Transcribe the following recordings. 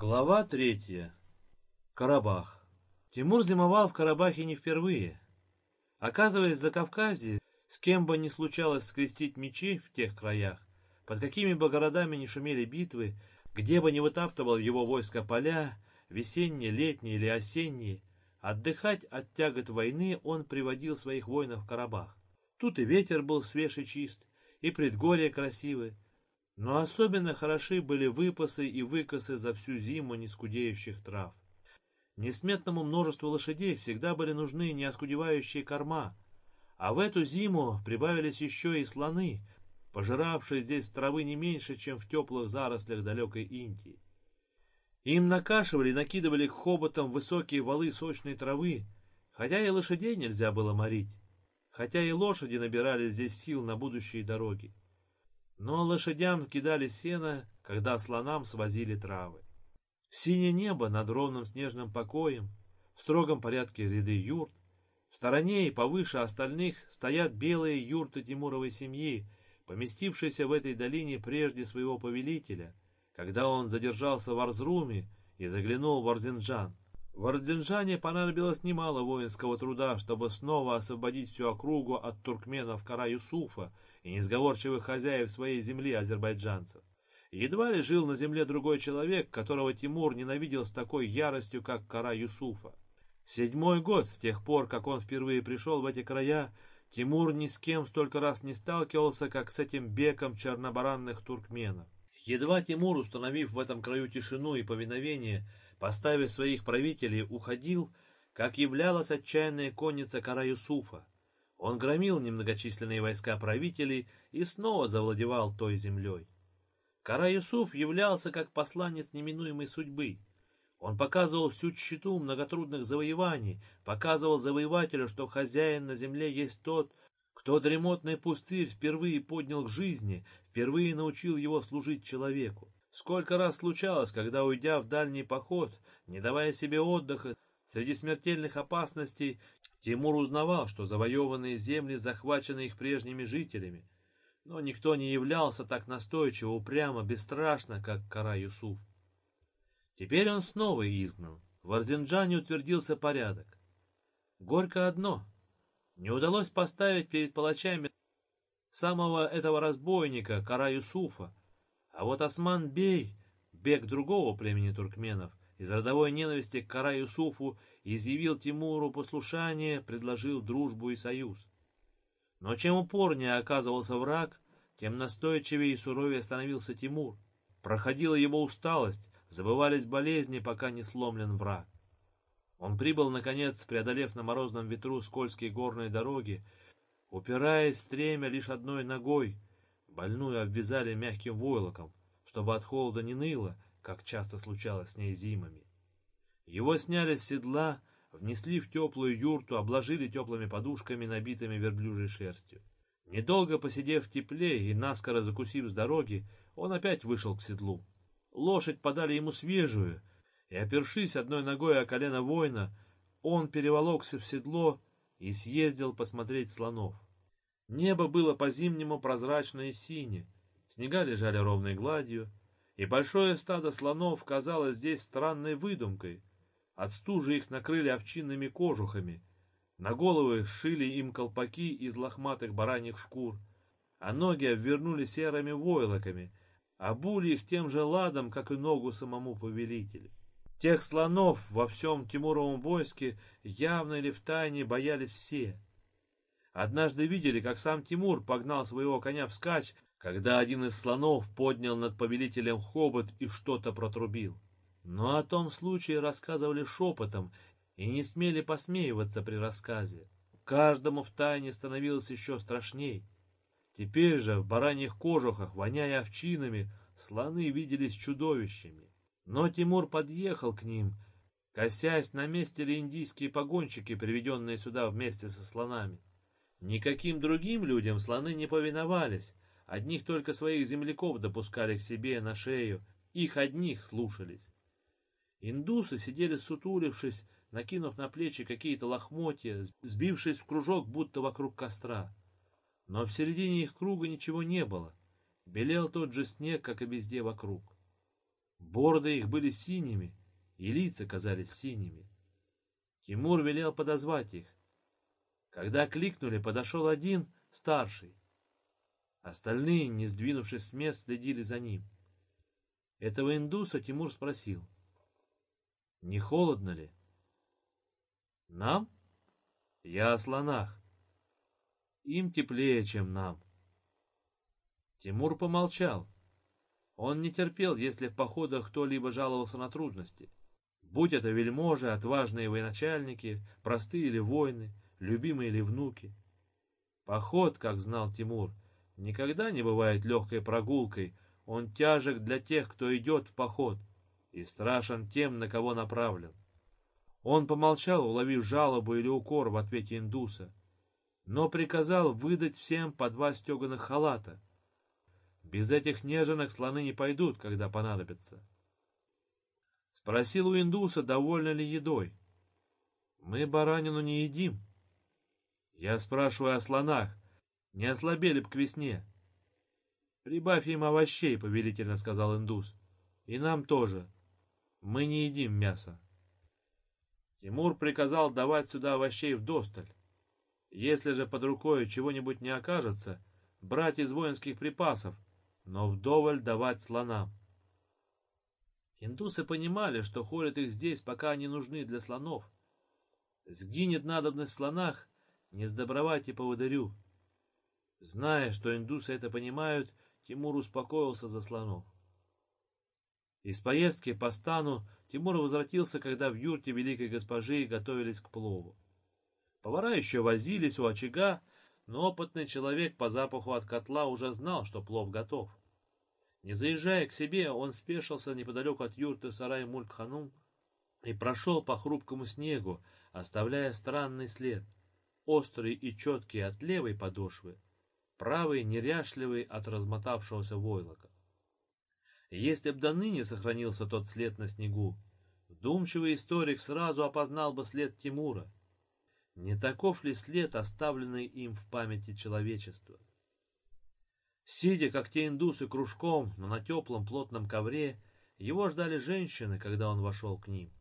Глава третья. Карабах. Тимур зимовал в Карабахе не впервые. Оказываясь за Кавказе, с кем бы ни случалось скрестить мечи в тех краях, под какими бы городами ни шумели битвы, где бы ни вытаптывал его войско поля, весенние, летние или осенние, отдыхать от тягот войны он приводил своих воинов в Карабах. Тут и ветер был свеж и чист, и предгорье красивое, но особенно хороши были выпасы и выкосы за всю зиму нескудеющих трав. Несметному множеству лошадей всегда были нужны неоскудевающие корма, а в эту зиму прибавились еще и слоны, пожиравшие здесь травы не меньше, чем в теплых зарослях далекой Индии. Им накашивали, накидывали к хоботам высокие валы сочной травы, хотя и лошадей нельзя было морить, хотя и лошади набирали здесь сил на будущие дороги. Но лошадям кидали сено, когда слонам свозили травы. Синее небо над ровным снежным покоем, в строгом порядке ряды юрт, в стороне и повыше остальных стоят белые юрты Тимуровой семьи, поместившиеся в этой долине прежде своего повелителя, когда он задержался в Арзруме и заглянул в Арзинджан. В Ардинжане понадобилось немало воинского труда, чтобы снова освободить всю округу от туркменов Кара Юсуфа и несговорчивых хозяев своей земли азербайджанцев. Едва ли жил на земле другой человек, которого Тимур ненавидел с такой яростью, как Кара Юсуфа. Седьмой год с тех пор, как он впервые пришел в эти края, Тимур ни с кем столько раз не сталкивался, как с этим беком чернобаранных туркменов. Едва Тимур, установив в этом краю тишину и повиновение, поставив своих правителей, уходил, как являлась отчаянная конница Кара Юсуфа. Он громил немногочисленные войска правителей и снова завладевал той землей. Кара Юсуф являлся как посланец неминуемой судьбы. Он показывал всю тщету многотрудных завоеваний, показывал завоевателю, что хозяин на земле есть тот, кто дремотный пустырь впервые поднял к жизни, впервые научил его служить человеку. Сколько раз случалось, когда, уйдя в дальний поход, не давая себе отдыха, среди смертельных опасностей, Тимур узнавал, что завоеванные земли захвачены их прежними жителями. Но никто не являлся так настойчиво, упрямо, бесстрашно, как Кара Юсуф. Теперь он снова изгнан. В Арзинджане утвердился порядок. Горько одно. Не удалось поставить перед палачами самого этого разбойника, Кара Юсуфа, а вот Осман Бей, бег другого племени туркменов, из родовой ненависти к Кара Юсуфу изъявил Тимуру послушание, предложил дружбу и союз. Но чем упорнее оказывался враг, тем настойчивее и суровее становился Тимур. Проходила его усталость, забывались болезни, пока не сломлен враг. Он прибыл, наконец, преодолев на морозном ветру скользкие горные дороги, упираясь стремя лишь одной ногой, Больную обвязали мягким войлоком, чтобы от холода не ныло, как часто случалось с ней зимами. Его сняли с седла, внесли в теплую юрту, обложили теплыми подушками, набитыми верблюжьей шерстью. Недолго посидев в тепле и наскоро закусив с дороги, он опять вышел к седлу. Лошадь подали ему свежую, и, опершись одной ногой о колено воина, он переволокся в седло и съездил посмотреть слонов. Небо было по-зимнему прозрачное и синее, снега лежали ровной гладью, и большое стадо слонов казалось здесь странной выдумкой. От стужи их накрыли овчинными кожухами, на головы шили им колпаки из лохматых бараньих шкур, а ноги обвернули серыми войлоками, обули их тем же ладом, как и ногу самому повелителю. Тех слонов во всем Тимуровом войске явно или втайне боялись все — Однажды видели, как сам Тимур погнал своего коня вскачь, когда один из слонов поднял над повелителем хобот и что-то протрубил. Но о том случае рассказывали шепотом и не смели посмеиваться при рассказе. Каждому в тайне становилось еще страшней. Теперь же в бараньих кожухах, воняя овчинами, слоны виделись чудовищами. Но Тимур подъехал к ним, косясь, на месте ли индийские погонщики, приведенные сюда вместе со слонами. Никаким другим людям слоны не повиновались, одних только своих земляков допускали к себе на шею, их одних слушались. Индусы сидели сутулившись, накинув на плечи какие-то лохмотья, сбившись в кружок, будто вокруг костра. Но в середине их круга ничего не было. Белел тот же снег, как и везде вокруг. Бороды их были синими, и лица казались синими. Тимур велел подозвать их. Когда кликнули, подошел один, старший. Остальные, не сдвинувшись с мест, следили за ним. Этого индуса Тимур спросил. «Не холодно ли?» «Нам?» «Я о слонах. Им теплее, чем нам». Тимур помолчал. Он не терпел, если в походах кто-либо жаловался на трудности. Будь это вельможи, отважные военачальники, простые или воины, любимые или внуки. Поход, как знал Тимур, никогда не бывает легкой прогулкой, он тяжек для тех, кто идет в поход, и страшен тем, на кого направлен. Он помолчал, уловив жалобу или укор в ответе индуса, но приказал выдать всем по два стеганых халата. Без этих неженок слоны не пойдут, когда понадобятся. Спросил у индуса, довольна ли едой. Мы баранину не едим. Я спрашиваю о слонах, не ослабели б к весне. Прибавь им овощей, повелительно сказал индус. И нам тоже. Мы не едим мясо. Тимур приказал давать сюда овощей вдосталь. Если же под рукой чего-нибудь не окажется, брать из воинских припасов, но вдоволь давать слонам. Индусы понимали, что ходят их здесь, пока они нужны для слонов. Сгинет надобность в слонах, не сдобровать и поводырю. Зная, что индусы это понимают, Тимур успокоился за слонов. Из поездки по стану Тимур возвратился, когда в юрте великой госпожи готовились к плову. Повара еще возились у очага, но опытный человек по запаху от котла уже знал, что плов готов. Не заезжая к себе, он спешился неподалеку от юрты сарай Мулькханум и прошел по хрупкому снегу, оставляя странный след, острый и четкий от левой подошвы, правый неряшливый от размотавшегося войлока. Если б до ныне сохранился тот след на снегу, вдумчивый историк сразу опознал бы след Тимура. Не таков ли след, оставленный им в памяти человечества? Сидя, как те индусы, кружком, но на теплом плотном ковре, его ждали женщины, когда он вошел к ним.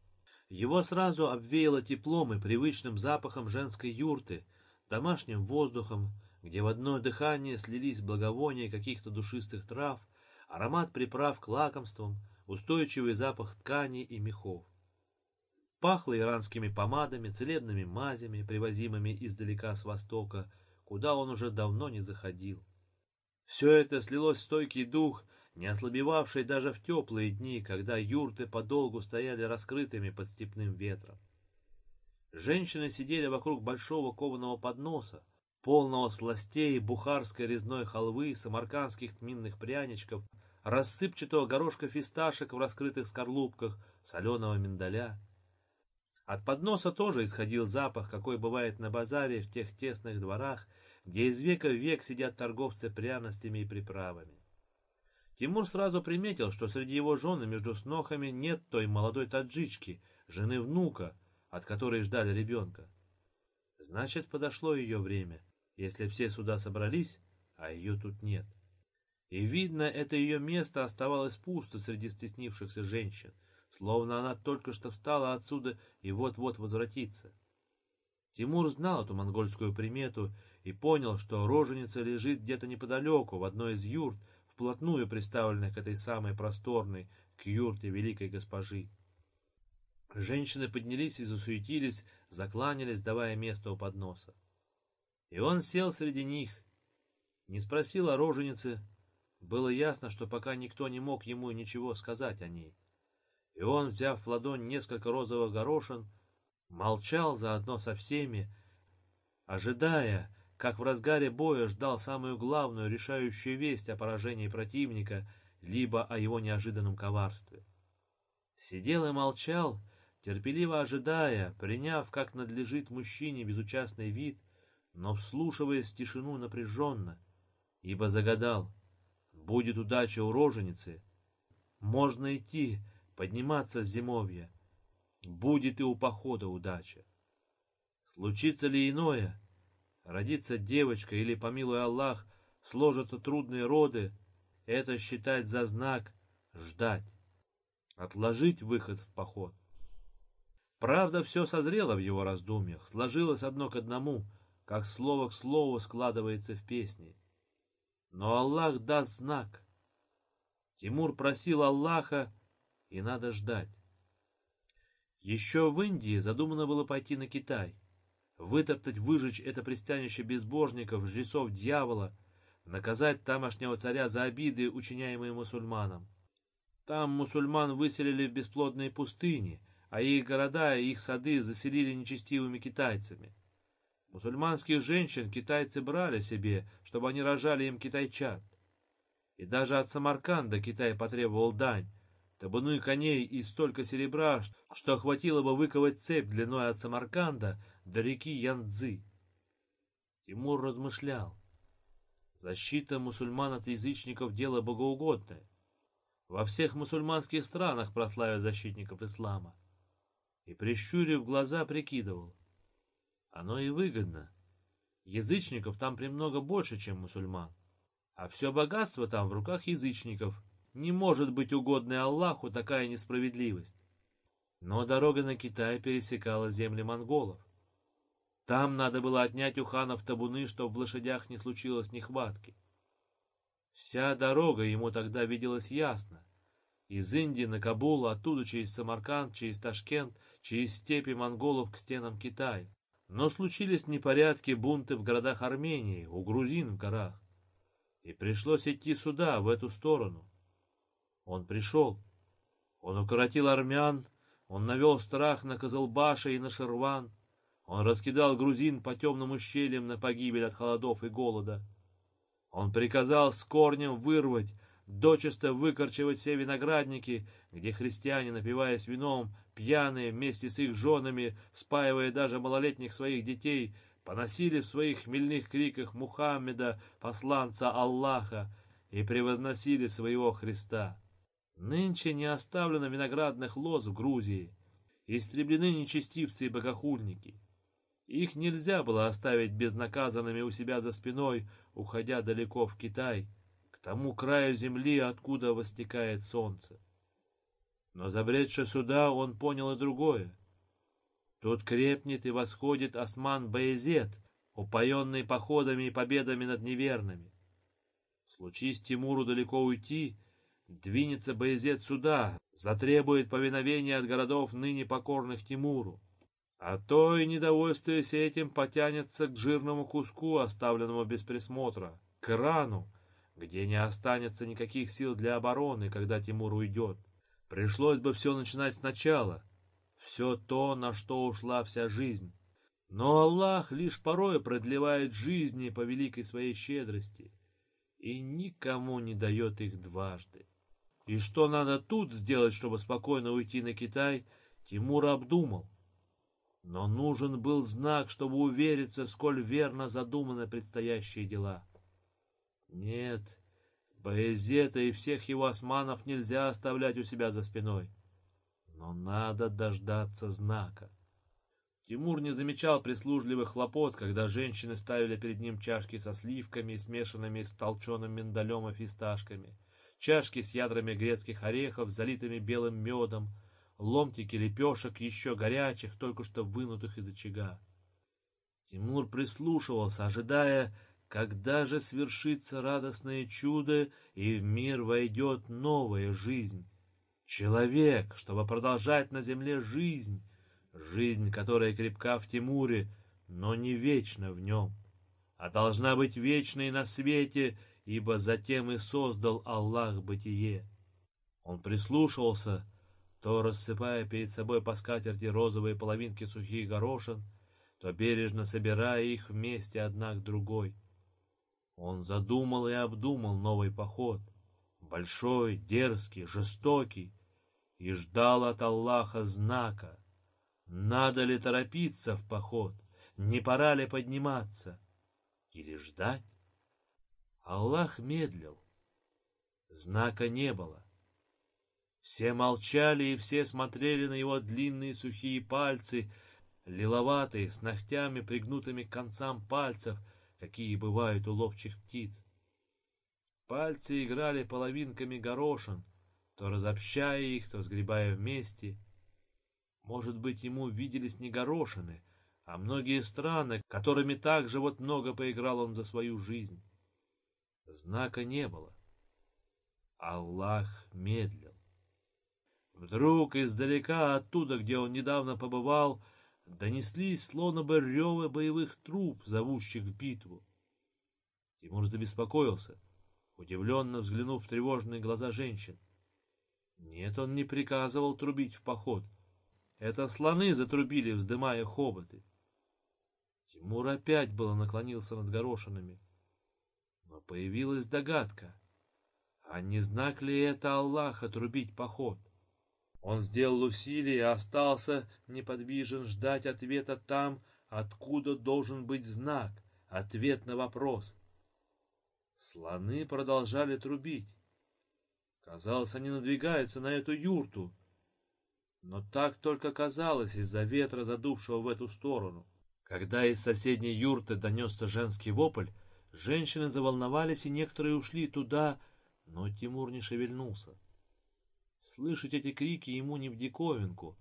Его сразу обвеяло теплом и привычным запахом женской юрты, домашним воздухом, где в одно дыхание слились благовония каких-то душистых трав, аромат приправ к лакомствам, устойчивый запах тканей и мехов. Пахло иранскими помадами, целебными мазями, привозимыми издалека с востока, куда он уже давно не заходил. Все это слилось в стойкий дух, не ослабевавший даже в теплые дни, когда юрты подолгу стояли раскрытыми под степным ветром. Женщины сидели вокруг большого кованого подноса, полного сластей, бухарской резной халвы, самаркандских тминных пряничков, рассыпчатого горошка фисташек в раскрытых скорлупках, соленого миндаля. От подноса тоже исходил запах, какой бывает на базаре в тех тесных дворах, где из века в век сидят торговцы пряностями и приправами. Тимур сразу приметил, что среди его жены между снохами нет той молодой таджички, жены внука, от которой ждали ребенка. Значит, подошло ее время, если все сюда собрались, а ее тут нет. И видно, это ее место оставалось пусто среди стеснившихся женщин, словно она только что встала отсюда и вот-вот возвратится. Тимур знал эту монгольскую примету и понял, что роженица лежит где-то неподалеку, в одной из юрт, вплотную приставленных к этой самой просторной, к юрте великой госпожи. Женщины поднялись и засуетились, закланялись, давая место у подноса. И он сел среди них, не спросил о роженице, было ясно, что пока никто не мог ему ничего сказать о ней. И он, взяв в ладонь несколько розовых горошин, Молчал заодно со всеми, ожидая, как в разгаре боя ждал самую главную решающую весть о поражении противника, либо о его неожиданном коварстве. Сидел и молчал, терпеливо ожидая, приняв, как надлежит мужчине, безучастный вид, но вслушиваясь в тишину напряженно, ибо загадал, будет удача у роженицы, можно идти, подниматься с зимовья, будет и у похода удача. Случится ли иное, родится девочка или, помилуй Аллах, сложатся трудные роды, это считать за знак ждать. отложить выход в поход. Правда, все созрело в его раздумьях, сложилось одно к одному, как слово к слову складывается в песне. Но Аллах даст знак. Тимур просил Аллаха, и надо ждать. Еще в Индии задумано было пойти на Китай, вытоптать, выжечь это пристанище безбожников, жрецов дьявола, наказать тамошнего царя за обиды, учиняемые мусульманам. Там мусульман выселили в бесплодные пустыни, а их города и их сады заселили нечестивыми китайцами. Мусульманских женщин китайцы брали себе, чтобы они рожали им китайчат. И даже от Самарканда Китай потребовал дань, табуны коней и столько серебра, что хватило бы выковать цепь длиной от Самарканда до реки Янцзы. Тимур размышлял. Защита мусульман от язычников — дело богоугодное. Во всех мусульманских странах прославят защитников ислама. И, прищурив глаза, прикидывал. Оно и выгодно. Язычников там премного больше, чем мусульман. А все богатство там в руках язычников. Не может быть угодной Аллаху такая несправедливость. Но дорога на Китай пересекала земли монголов. Там надо было отнять у ханов табуны, чтобы в лошадях не случилось нехватки. Вся дорога ему тогда виделась ясно. Из Индии на Кабул, оттуда через Самарканд, через Ташкент, через степи монголов к стенам Китая. Но случились непорядки, бунты в городах Армении, у грузин в горах. И пришлось идти сюда, в эту сторону. Он пришел. Он укоротил армян, он навел страх на Козылбаша и на Шерван. Он раскидал грузин по темным ущельям на погибель от холодов и голода. Он приказал с корнем вырвать, дочисто выкорчевать все виноградники, где христиане, напиваясь вином, пьяные вместе с их женами, спаивая даже малолетних своих детей, поносили в своих хмельных криках Мухаммеда, посланца Аллаха, и превозносили своего Христа. Нынче не оставлено виноградных лоз в Грузии, истреблены нечестивцы и богохульники. Их нельзя было оставить безнаказанными у себя за спиной, уходя далеко в Китай, тому краю земли, откуда востекает солнце. Но забредши сюда, он понял и другое. Тут крепнет и восходит осман Баезет, упоенный походами и победами над неверными. Случись Тимуру далеко уйти, двинется Баезет сюда, затребует повиновения от городов, ныне покорных Тимуру. А то и недовольствуясь этим потянется к жирному куску, оставленному без присмотра, к рану, где не останется никаких сил для обороны, когда Тимур уйдет. Пришлось бы все начинать сначала, все то, на что ушла вся жизнь. Но Аллах лишь порой продлевает жизни по великой своей щедрости и никому не дает их дважды. И что надо тут сделать, чтобы спокойно уйти на Китай, Тимур обдумал. Но нужен был знак, чтобы увериться, сколь верно задуманы предстоящие дела. Нет, Боязета и всех его османов нельзя оставлять у себя за спиной. Но надо дождаться знака. Тимур не замечал прислужливых хлопот, когда женщины ставили перед ним чашки со сливками, смешанными с толченым миндалем и фисташками, чашки с ядрами грецких орехов, залитыми белым медом, ломтики лепешек, еще горячих, только что вынутых из очага. Тимур прислушивался, ожидая, когда же свершится радостное чудо, и в мир войдет новая жизнь. Человек, чтобы продолжать на земле жизнь, жизнь, которая крепка в Тимуре, но не вечна в нем, а должна быть вечной на свете, ибо затем и создал Аллах бытие. Он прислушивался, то рассыпая перед собой по скатерти розовые половинки сухих горошин, то бережно собирая их вместе одна к другой. Он задумал и обдумал новый поход, большой, дерзкий, жестокий, и ждал от Аллаха знака. Надо ли торопиться в поход, не пора ли подниматься или ждать? Аллах медлил, знака не было. Все молчали и все смотрели на его длинные сухие пальцы, лиловатые, с ногтями, пригнутыми к концам пальцев, какие бывают у ловчих птиц. Пальцы играли половинками горошин, то разобщая их, то сгребая вместе. Может быть, ему виделись не горошины, а многие страны, которыми также вот много поиграл он за свою жизнь. Знака не было. Аллах медлил. Вдруг издалека, оттуда, где он недавно побывал, донеслись словно бы ревы боевых труп, зовущих в битву. Тимур забеспокоился, удивленно взглянув в тревожные глаза женщин. Нет, он не приказывал трубить в поход. Это слоны затрубили, вздымая хоботы. Тимур опять было наклонился над горошинами. Но появилась догадка. А не знак ли это Аллаха трубить поход? Он сделал усилие и остался неподвижен ждать ответа там, откуда должен быть знак, ответ на вопрос. Слоны продолжали трубить. Казалось, они надвигаются на эту юрту. Но так только казалось из-за ветра, задувшего в эту сторону. Когда из соседней юрты донесся женский вопль, женщины заволновались, и некоторые ушли туда, но Тимур не шевельнулся. Слышать эти крики ему не в диковинку.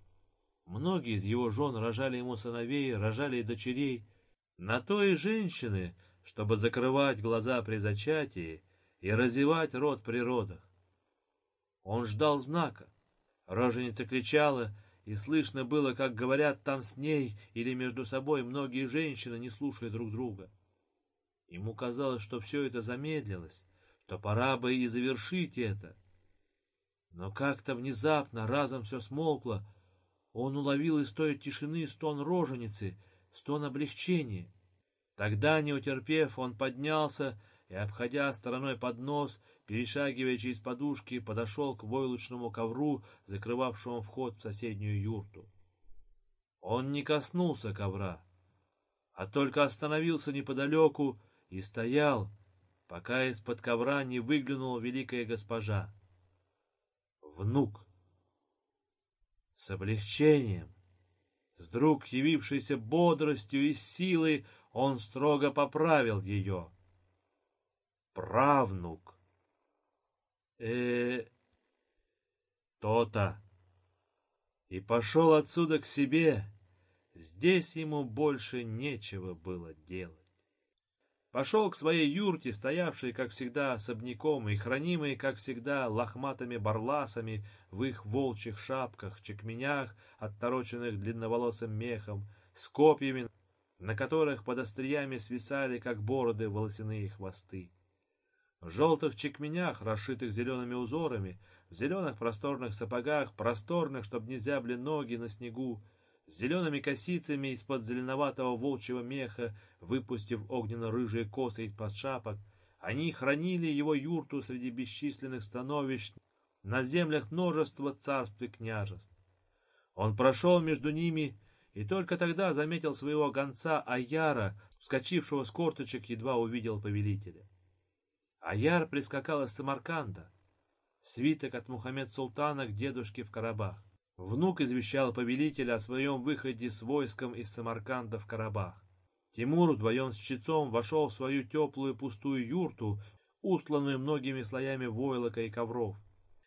Многие из его жен рожали ему сыновей, рожали и дочерей. На то и женщины, чтобы закрывать глаза при зачатии и разевать рот при родах. Он ждал знака. Роженица кричала, и слышно было, как говорят там с ней или между собой многие женщины, не слушая друг друга. Ему казалось, что все это замедлилось, что пора бы и завершить это — но как-то внезапно, разом все смолкло. Он уловил из той тишины стон роженицы, стон облегчения. Тогда, не утерпев, он поднялся и, обходя стороной поднос, перешагивая через подушки, подошел к войлочному ковру, закрывавшему вход в соседнюю юрту. Он не коснулся ковра, а только остановился неподалеку и стоял, пока из-под ковра не выглянула великая госпожа внук. С облегчением, с вдруг явившейся бодростью и силой, он строго поправил ее. Правнук. э То-то. И пошел отсюда к себе. Здесь ему больше нечего было делать. Пошел к своей юрте, стоявшей, как всегда, особняком и хранимой, как всегда, лохматыми барласами в их волчьих шапках, чекменях, оттороченных длинноволосым мехом, с копьями, на которых под остриями свисали, как бороды, волосяные хвосты. В желтых чекменях, расшитых зелеными узорами, в зеленых просторных сапогах, просторных, чтоб не зябли ноги на снегу, с зелеными косицами из-под зеленоватого волчьего меха, выпустив огненно-рыжие косы из-под шапок, они хранили его юрту среди бесчисленных становищ на землях множества царств и княжеств. Он прошел между ними и только тогда заметил своего гонца Аяра, вскочившего с корточек, едва увидел повелителя. Аяр прискакал из Самарканда, свиток от Мухаммед-Султана к дедушке в Карабах. Внук извещал повелителя о своем выходе с войском из Самарканда в Карабах. Тимур вдвоем с Чецом вошел в свою теплую пустую юрту, устланную многими слоями войлока и ковров.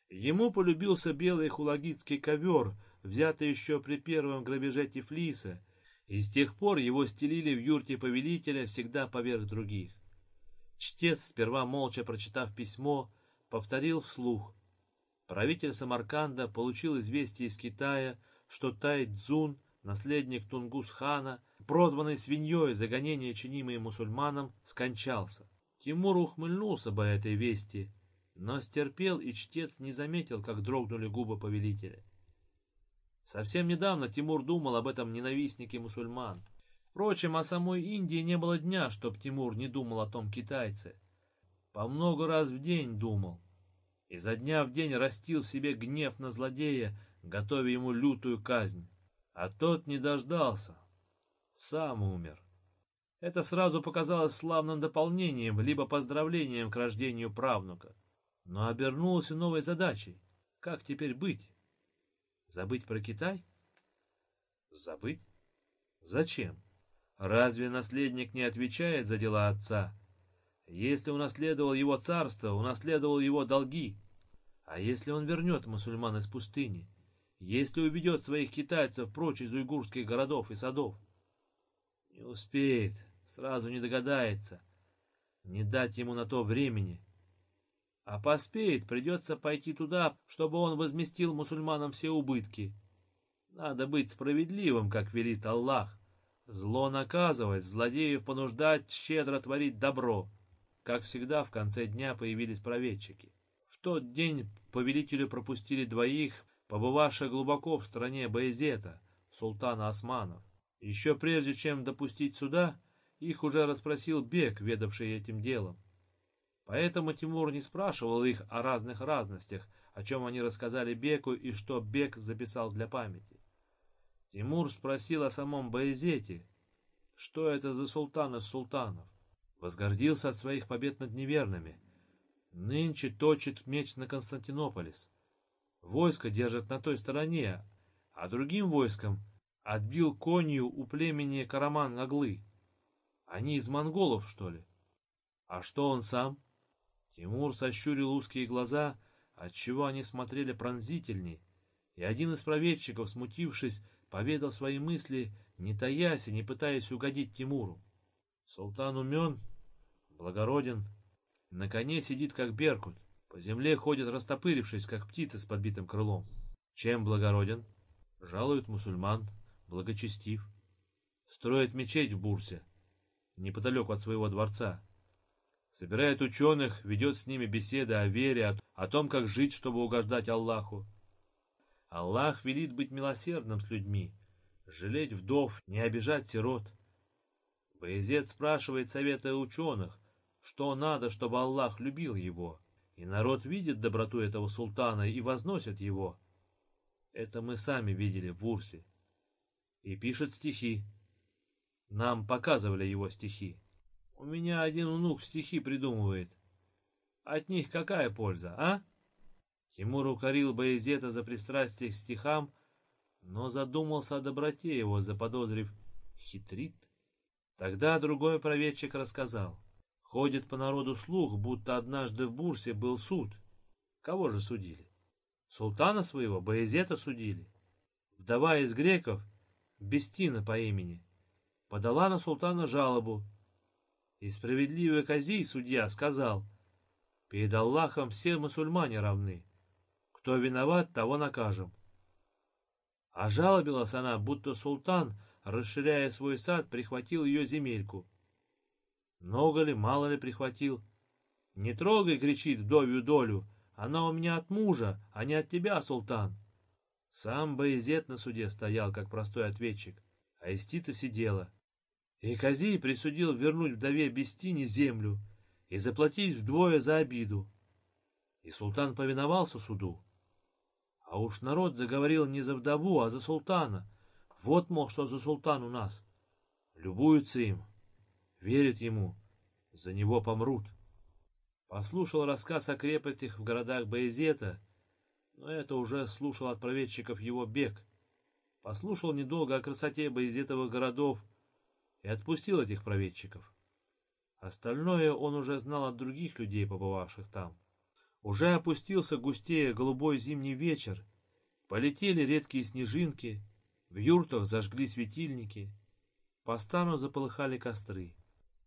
Ему полюбился белый хулагитский ковер, взятый еще при первом грабеже Тифлиса, и с тех пор его стелили в юрте повелителя всегда поверх других. Чтец, сперва молча прочитав письмо, повторил вслух — Правитель Самарканда получил известие из Китая, что Тай-Дзун, наследник Тунгус-хана, прозванный свиньей за гонение, чинимые мусульманам, скончался. Тимур ухмыльнулся бы этой вести, но стерпел, и чтец не заметил, как дрогнули губы повелителя. Совсем недавно Тимур думал об этом ненавистнике мусульман. Впрочем, о самой Индии не было дня, чтоб Тимур не думал о том китайце. По много раз в день думал и за дня в день растил в себе гнев на злодея, готовя ему лютую казнь. А тот не дождался. Сам умер. Это сразу показалось славным дополнением, либо поздравлением к рождению правнука. Но обернулось и новой задачей. Как теперь быть? Забыть про Китай? Забыть? Зачем? Разве наследник не отвечает за дела отца? Если унаследовал его царство, унаследовал его долги. А если он вернет мусульман из пустыни? Если уведет своих китайцев прочь из уйгурских городов и садов? Не успеет, сразу не догадается. Не дать ему на то времени. А поспеет, придется пойти туда, чтобы он возместил мусульманам все убытки. Надо быть справедливым, как велит Аллах. Зло наказывать, злодеев понуждать щедро творить добро. Как всегда, в конце дня появились проведчики. В тот день повелителю пропустили двоих, побывавших глубоко в стране Баязета, султана Османов. Еще прежде чем допустить сюда, их уже расспросил Бек, ведавший этим делом. Поэтому Тимур не спрашивал их о разных разностях, о чем они рассказали Беку и что Бек записал для памяти. Тимур спросил о самом Баязете, что это за султан из султанов. Возгордился от своих побед над неверными. Нынче точит меч на Константинополис. Войско держит на той стороне, а другим войском отбил конью у племени Караман-Аглы. Они из монголов, что ли? А что он сам? Тимур сощурил узкие глаза, отчего они смотрели пронзительней, и один из проведчиков, смутившись, поведал свои мысли, не таясь и не пытаясь угодить Тимуру. Султан умен, благороден, на коне сидит, как беркут, по земле ходит, растопырившись, как птица с подбитым крылом. Чем благороден? Жалует мусульман, благочестив. Строит мечеть в Бурсе, неподалеку от своего дворца. Собирает ученых, ведет с ними беседы о вере, о, том, как жить, чтобы угождать Аллаху. Аллах велит быть милосердным с людьми, жалеть вдов, не обижать сирот. Боязет спрашивает совета ученых, что надо, чтобы Аллах любил его, и народ видит доброту этого султана и возносит его. Это мы сами видели в Урсе и пишет стихи. Нам показывали его стихи. У меня один внук стихи придумывает. От них какая польза, а? Тимур укорил Боязета за пристрастие к стихам, но задумался о доброте его, заподозрив хитрит. Тогда другой проведчик рассказал. Ходит по народу слух, будто однажды в Бурсе был суд. Кого же судили? Султана своего, Боязета судили. Вдова из греков Бестина по имени, подала на султана жалобу. И справедливый Казий, судья, сказал, «Перед Аллахом все мусульмане равны. Кто виноват, того накажем». А жалобилась она, будто султан, расширяя свой сад, прихватил ее земельку. Много ли, мало ли прихватил? «Не трогай!» — кричит вдовью долю. «Она у меня от мужа, а не от тебя, султан!» Сам Боязет на суде стоял, как простой ответчик, а Истица сидела. И Казий присудил вернуть вдове Бестине землю и заплатить вдвое за обиду. И султан повиновался суду. А уж народ заговорил не за вдову, а за султана. Вот, мол, что за султан у нас. Любуются им, верят ему, за него помрут. Послушал рассказ о крепостях в городах Боязета но это уже слушал от проведчиков его бег. Послушал недолго о красоте боязетовых городов и отпустил этих проведчиков. Остальное он уже знал от других людей, побывавших там. Уже опустился густее голубой зимний вечер, полетели редкие снежинки, в юртах зажгли светильники, по стану заполыхали костры.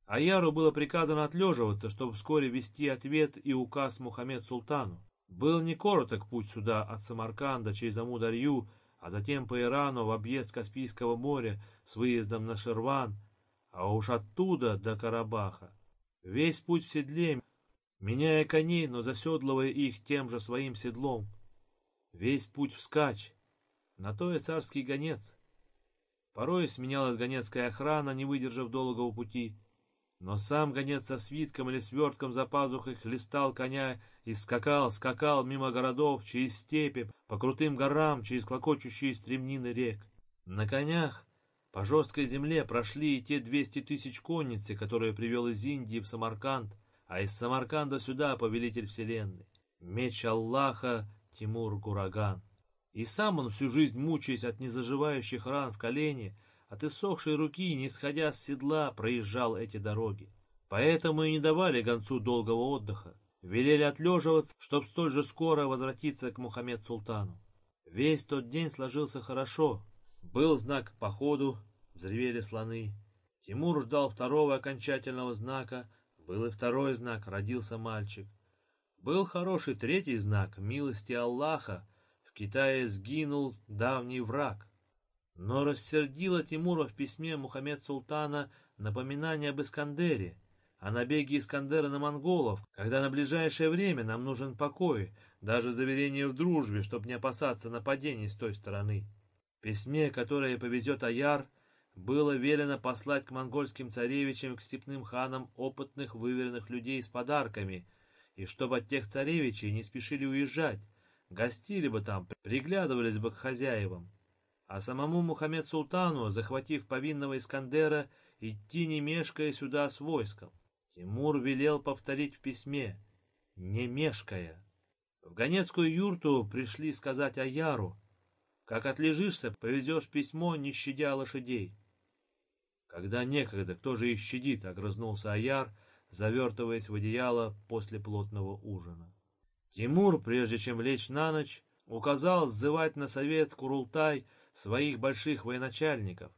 Аяру было приказано отлеживаться, чтобы вскоре вести ответ и указ Мухаммед Султану. Был не короток путь сюда от Самарканда через Амударью, а затем по Ирану в объезд Каспийского моря с выездом на Шерван, а уж оттуда до Карабаха. Весь путь в седле, меняя коней, но заседлывая их тем же своим седлом. Весь путь вскачь, на то и царский гонец. Порой сменялась гонецкая охрана, не выдержав долгого пути, но сам гонец со свитком или свертком за пазухой хлестал коня и скакал, скакал мимо городов, через степи, по крутым горам, через клокочущие стремнины рек. На конях по жесткой земле прошли и те двести тысяч конницы, которые привел из Индии в Самарканд, а из Самарканда сюда повелитель вселенной. Меч Аллаха Тимур Гураган. И сам он всю жизнь, мучаясь от незаживающих ран в колене, от иссохшей руки, не сходя с седла, проезжал эти дороги. Поэтому и не давали гонцу долгого отдыха. Велели отлеживаться, чтоб столь же скоро возвратиться к Мухаммед-Султану. Весь тот день сложился хорошо. Был знак походу, взревели слоны. Тимур ждал второго окончательного знака, был и второй знак, родился мальчик. Был хороший третий знак, милости Аллаха, в Китае сгинул давний враг. Но рассердило Тимура в письме Мухаммед Султана напоминание об Искандере, о набеге Искандера на монголов, когда на ближайшее время нам нужен покой, даже заверение в дружбе, чтобы не опасаться нападений с той стороны. В письме, которое повезет Аяр, было велено послать к монгольским царевичам и к степным ханам опытных выверенных людей с подарками, и чтобы от тех царевичей не спешили уезжать, гостили бы там, приглядывались бы к хозяевам а самому Мухаммед Султану, захватив повинного Искандера, идти не мешкая сюда с войском. Тимур велел повторить в письме «не мешкая». В Ганецкую юрту пришли сказать Аяру, «Как отлежишься, повезешь письмо, не щадя лошадей». «Когда некогда, кто же и щадит?» — огрызнулся Аяр, завертываясь в одеяло после плотного ужина. Тимур, прежде чем лечь на ночь, указал сзывать на совет Курултай своих больших военачальников,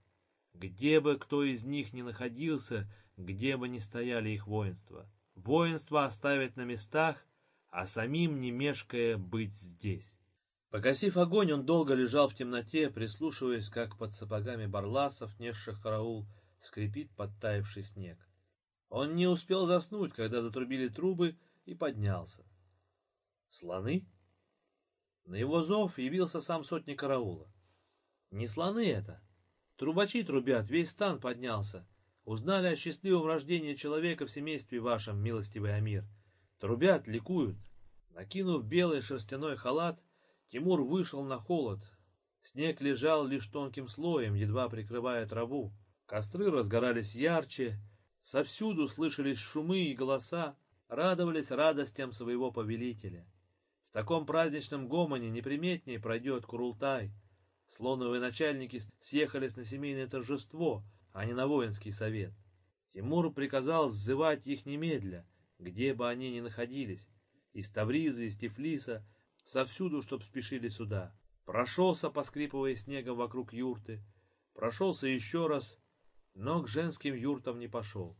где бы кто из них ни находился, где бы ни стояли их воинства. Воинство оставить на местах, а самим, не мешкая, быть здесь. Погасив огонь, он долго лежал в темноте, прислушиваясь, как под сапогами барласов, несших караул, скрипит подтаявший снег. Он не успел заснуть, когда затрубили трубы, и поднялся. Слоны? На его зов явился сам сотник караула. Не слоны это. Трубачи трубят, весь стан поднялся. Узнали о счастливом рождении человека в семействе вашем, милостивый Амир. Трубят, ликуют. Накинув белый шерстяной халат, Тимур вышел на холод. Снег лежал лишь тонким слоем, едва прикрывая траву. Костры разгорались ярче, совсюду слышались шумы и голоса, радовались радостям своего повелителя. В таком праздничном гомоне неприметнее пройдет Курултай — Слоновые начальники съехались на семейное торжество, а не на воинский совет. Тимур приказал сзывать их немедля, где бы они ни находились, из Тавриза, из Тифлиса, совсюду, чтоб спешили сюда. Прошелся, поскрипывая снегом вокруг юрты, прошелся еще раз, но к женским юртам не пошел.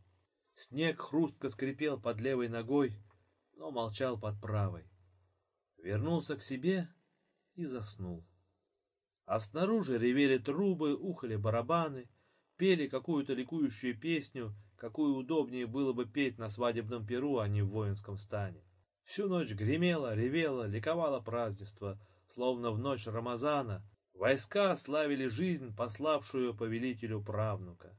Снег хрустко скрипел под левой ногой, но молчал под правой. Вернулся к себе и заснул. А снаружи ревели трубы, ухали барабаны, пели какую-то ликующую песню, какую удобнее было бы петь на свадебном перу, а не в воинском стане. Всю ночь гремело, ревело, ликовало празднество, словно в ночь Рамазана. Войска славили жизнь, пославшую повелителю правнука.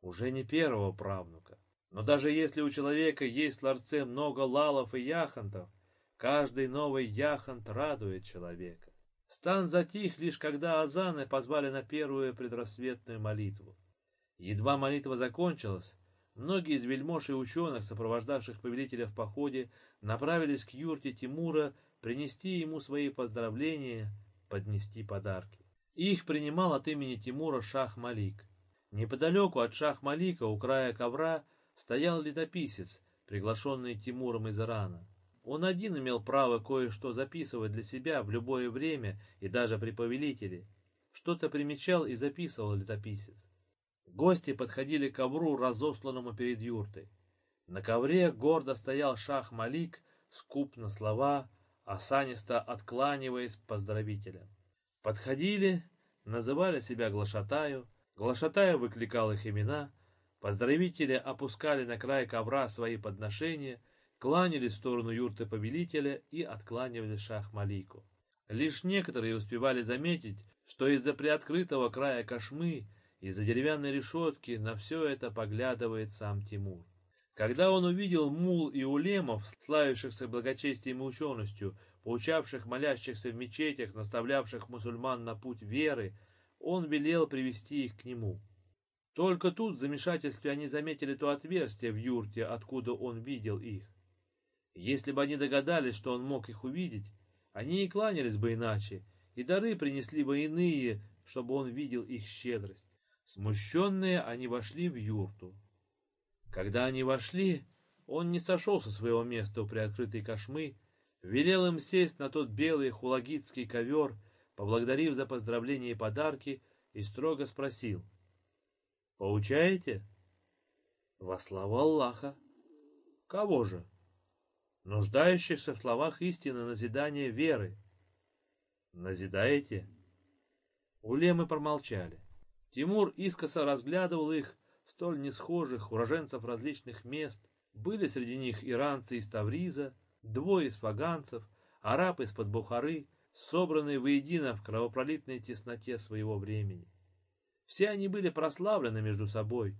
Уже не первого правнука. Но даже если у человека есть в ларце много лалов и яхонтов, каждый новый яхонт радует человека. Стан затих лишь когда азаны позвали на первую предрассветную молитву. Едва молитва закончилась, многие из вельмож и ученых, сопровождавших повелителя в походе, направились к юрте Тимура принести ему свои поздравления, поднести подарки. Их принимал от имени Тимура Шах Малик. Неподалеку от Шах Малика, у края ковра, стоял летописец, приглашенный Тимуром из Ирана. Он один имел право кое-что записывать для себя в любое время и даже при повелителе. Что-то примечал и записывал летописец. Гости подходили к ковру, разосланному перед юртой. На ковре гордо стоял шах Малик, скуп на слова, осанисто откланиваясь поздравителям. Подходили, называли себя глашатаю, глашатаю выкликал их имена, поздравители опускали на край ковра свои подношения — кланялись в сторону юрты повелителя и откланивали шах-малику. Лишь некоторые успевали заметить, что из-за приоткрытого края кошмы, из-за деревянной решетки на все это поглядывает сам Тимур. Когда он увидел мул и улемов, славившихся благочестием и ученостью, поучавших молящихся в мечетях, наставлявших мусульман на путь веры, он велел привести их к нему. Только тут в замешательстве они заметили то отверстие в юрте, откуда он видел их. Если бы они догадались, что он мог их увидеть, они и кланялись бы иначе, и дары принесли бы иные, чтобы он видел их щедрость. Смущенные, они вошли в юрту. Когда они вошли, он не сошел со своего места у приоткрытой кошмы, велел им сесть на тот белый хулагитский ковер, поблагодарив за поздравления и подарки, и строго спросил. «Поучаете?» «Во славу Аллаха!» «Кого же?» «Нуждающихся в словах истины назидания веры». «Назидаете?» Улемы промолчали. Тимур искоса разглядывал их, столь несхожих, уроженцев различных мест. Были среди них иранцы из Тавриза, двое из фаганцев, араб из-под Бухары, собранные воедино в кровопролитной тесноте своего времени. Все они были прославлены между собой,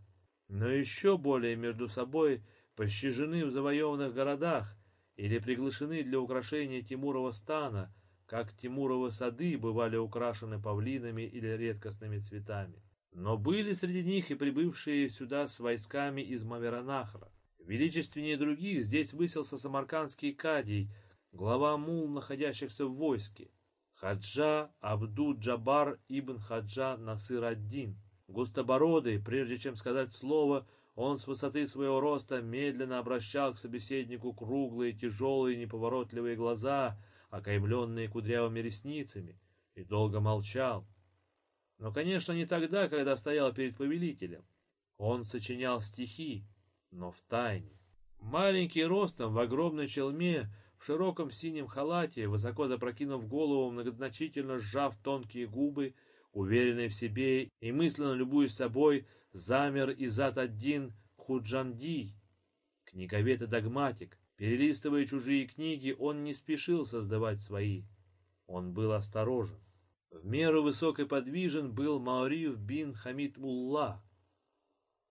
но еще более между собой пощажены в завоеванных городах или приглашены для украшения Тимурова стана, как Тимуровы сады бывали украшены павлинами или редкостными цветами. Но были среди них и прибывшие сюда с войсками из Маверанахра. Величественнее других здесь высился самаркандский кадий, глава мул, находящихся в войске. Хаджа Абду-Джабар ибн Хаджа Насыр-ад-Дин. Густобородый, прежде чем сказать слово, он с высоты своего роста медленно обращал к собеседнику круглые, тяжелые, неповоротливые глаза, окаймленные кудрявыми ресницами, и долго молчал. Но, конечно, не тогда, когда стоял перед повелителем. Он сочинял стихи, но в тайне. Маленький ростом, в огромной челме, в широком синем халате, высоко запрокинув голову, многозначительно сжав тонкие губы, уверенный в себе и мысленно любуясь собой, замер Изат один Худжанди, книговед и догматик. Перелистывая чужие книги, он не спешил создавать свои. Он был осторожен. В меру высокой подвижен был Маорив бин Хамид Мулла.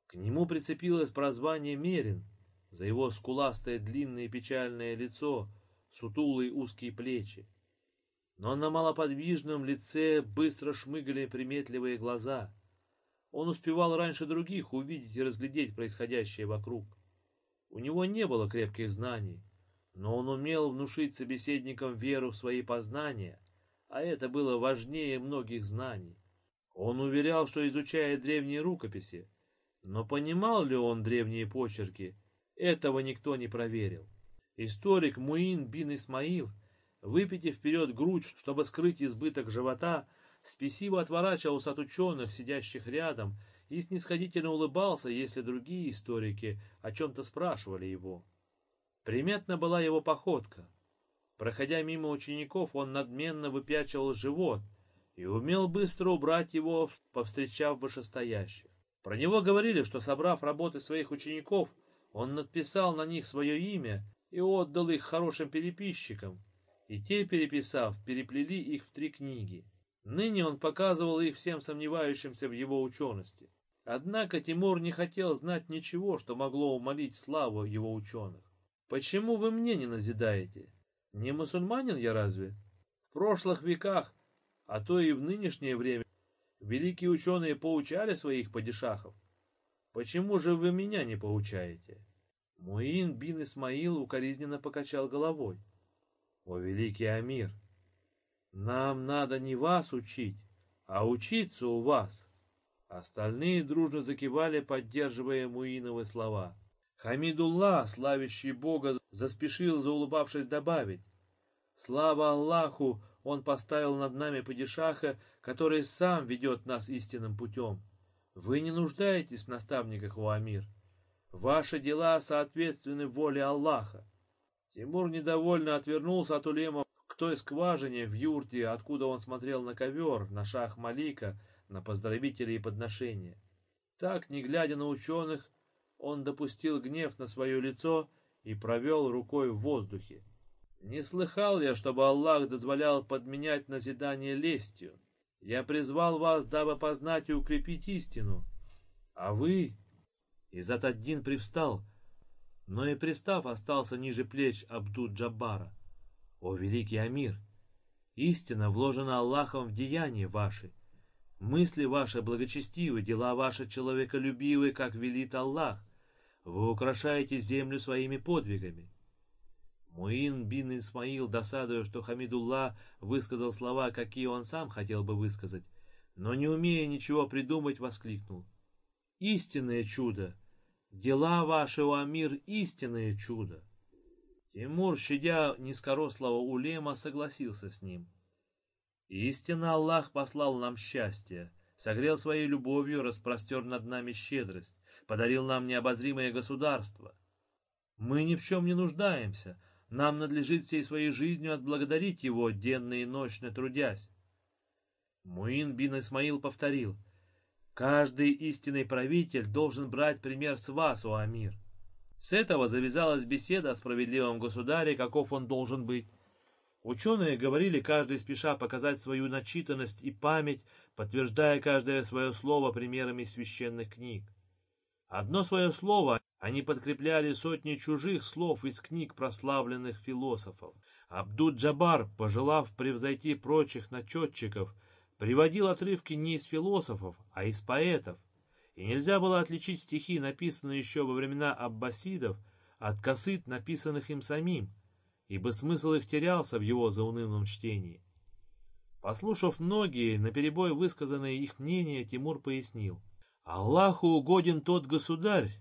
К нему прицепилось прозвание Мерин за его скуластое длинное печальное лицо, сутулые узкие плечи. Но на малоподвижном лице быстро шмыгали приметливые глаза. Он успевал раньше других увидеть и разглядеть происходящее вокруг. У него не было крепких знаний, но он умел внушить собеседникам веру в свои познания, а это было важнее многих знаний. Он уверял, что изучает древние рукописи, но понимал ли он древние почерки, этого никто не проверил. Историк Муин бин Исмаил, выпитив вперед грудь, чтобы скрыть избыток живота, спесиво отворачивался от ученых, сидящих рядом, и снисходительно улыбался, если другие историки о чем-то спрашивали его. Приметна была его походка. Проходя мимо учеников, он надменно выпячивал живот и умел быстро убрать его, повстречав вышестоящих. Про него говорили, что, собрав работы своих учеников, он надписал на них свое имя и отдал их хорошим переписчикам, и те, переписав, переплели их в три книги. Ныне он показывал их всем сомневающимся в его учености. Однако Тимур не хотел знать ничего, что могло умолить славу его ученых. «Почему вы мне не назидаете? Не мусульманин я разве? В прошлых веках, а то и в нынешнее время, великие ученые поучали своих падишахов. Почему же вы меня не поучаете?» Муин бин Исмаил укоризненно покачал головой. «О, великий Амир, нам надо не вас учить, а учиться у вас». Остальные дружно закивали, поддерживая Муиновы слова. Хамидулла, славящий Бога, заспешил, заулыбавшись, добавить. «Слава Аллаху, Он поставил над нами падишаха, который сам ведет нас истинным путем. Вы не нуждаетесь в наставниках, у Амир. Ваши дела соответственны воле Аллаха. Тимур недовольно отвернулся от улема к той скважине в юрте, откуда он смотрел на ковер, на шах Малика, на поздравители и подношения. Так, не глядя на ученых, он допустил гнев на свое лицо и провел рукой в воздухе. Не слыхал я, чтобы Аллах дозволял подменять назидание лестью. Я призвал вас, дабы познать и укрепить истину. А вы Изат-ад-Дин привстал, но и пристав остался ниже плеч Абду-Джаббара. О, великий Амир! Истина вложена Аллахом в деяния ваши. Мысли ваши благочестивы, дела ваши человеколюбивы, как велит Аллах. Вы украшаете землю своими подвигами. Муин бин Исмаил, досадуя, что Хамидулла высказал слова, какие он сам хотел бы высказать, но не умея ничего придумать, воскликнул. Истинное чудо! Дела ваши, о Амир, истинное чудо. Тимур, щадя низкорослого улема, согласился с ним. Истинно Аллах послал нам счастье, согрел своей любовью, распростер над нами щедрость, подарил нам необозримое государство. Мы ни в чем не нуждаемся, нам надлежит всей своей жизнью отблагодарить его, денно и ночно трудясь. Муин бин Исмаил повторил, «Каждый истинный правитель должен брать пример с вас, о Амир». С этого завязалась беседа о справедливом государе, каков он должен быть. Ученые говорили, каждый спеша показать свою начитанность и память, подтверждая каждое свое слово примерами священных книг. Одно свое слово они подкрепляли сотни чужих слов из книг прославленных философов. Абдуд-Джабар, пожелав превзойти прочих начетчиков, приводил отрывки не из философов, а из поэтов – и нельзя было отличить стихи, написанные еще во времена аббасидов, от косыт, написанных им самим, ибо смысл их терялся в его заунывном чтении. Послушав многие, наперебой высказанные их мнения, Тимур пояснил. «Аллаху угоден тот государь,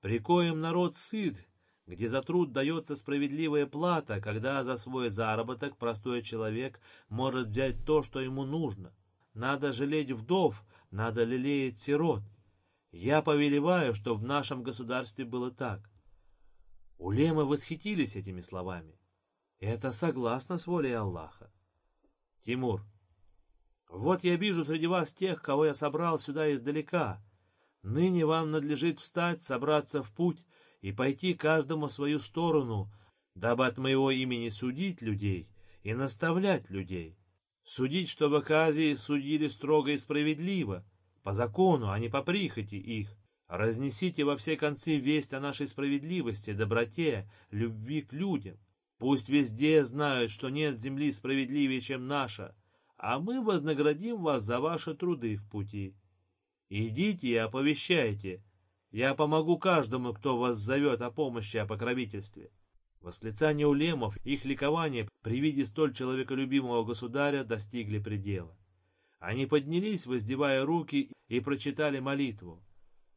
при коем народ сыт, где за труд дается справедливая плата, когда за свой заработок простой человек может взять то, что ему нужно. Надо жалеть вдов, надо лелеять сирот. Я повелеваю, что в нашем государстве было так. Улемы восхитились этими словами. Это согласно с волей Аллаха. Тимур, вот я вижу среди вас тех, кого я собрал сюда издалека. Ныне вам надлежит встать, собраться в путь и пойти каждому свою сторону, дабы от моего имени судить людей и наставлять людей. Судить, чтобы кази судили строго и справедливо, по закону, а не по прихоти их. Разнесите во все концы весть о нашей справедливости, доброте, любви к людям. Пусть везде знают, что нет земли справедливее, чем наша, а мы вознаградим вас за ваши труды в пути. Идите и оповещайте. Я помогу каждому, кто вас зовет о помощи, о покровительстве. Восклицания улемов, их ликование при виде столь человеколюбимого государя достигли предела. Они поднялись, воздевая руки, и прочитали молитву.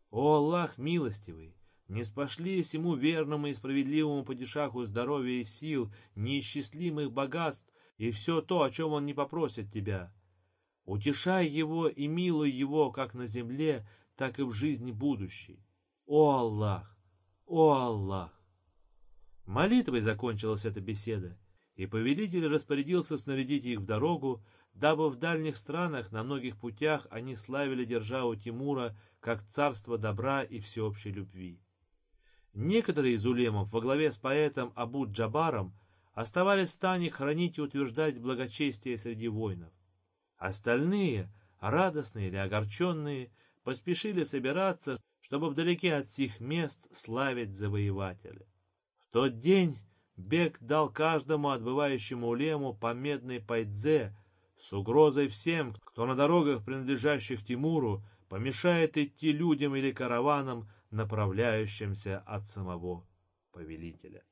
«О Аллах милостивый! Не спошли ему верному и справедливому падишаху здоровья и сил, неисчислимых богатств и все то, о чем он не попросит тебя. Утешай его и милуй его как на земле, так и в жизни будущей. О Аллах! О Аллах!» Молитвой закончилась эта беседа, и повелитель распорядился снарядить их в дорогу, дабы в дальних странах на многих путях они славили державу Тимура как царство добра и всеобщей любви. Некоторые из улемов во главе с поэтом Абу Джабаром оставались в стане хранить и утверждать благочестие среди воинов. Остальные, радостные или огорченные, поспешили собираться, чтобы вдалеке от сих мест славить завоевателя. В тот день Бег дал каждому отбывающему улему по медной пайдзе, с угрозой всем, кто на дорогах, принадлежащих Тимуру, помешает идти людям или караванам, направляющимся от самого повелителя.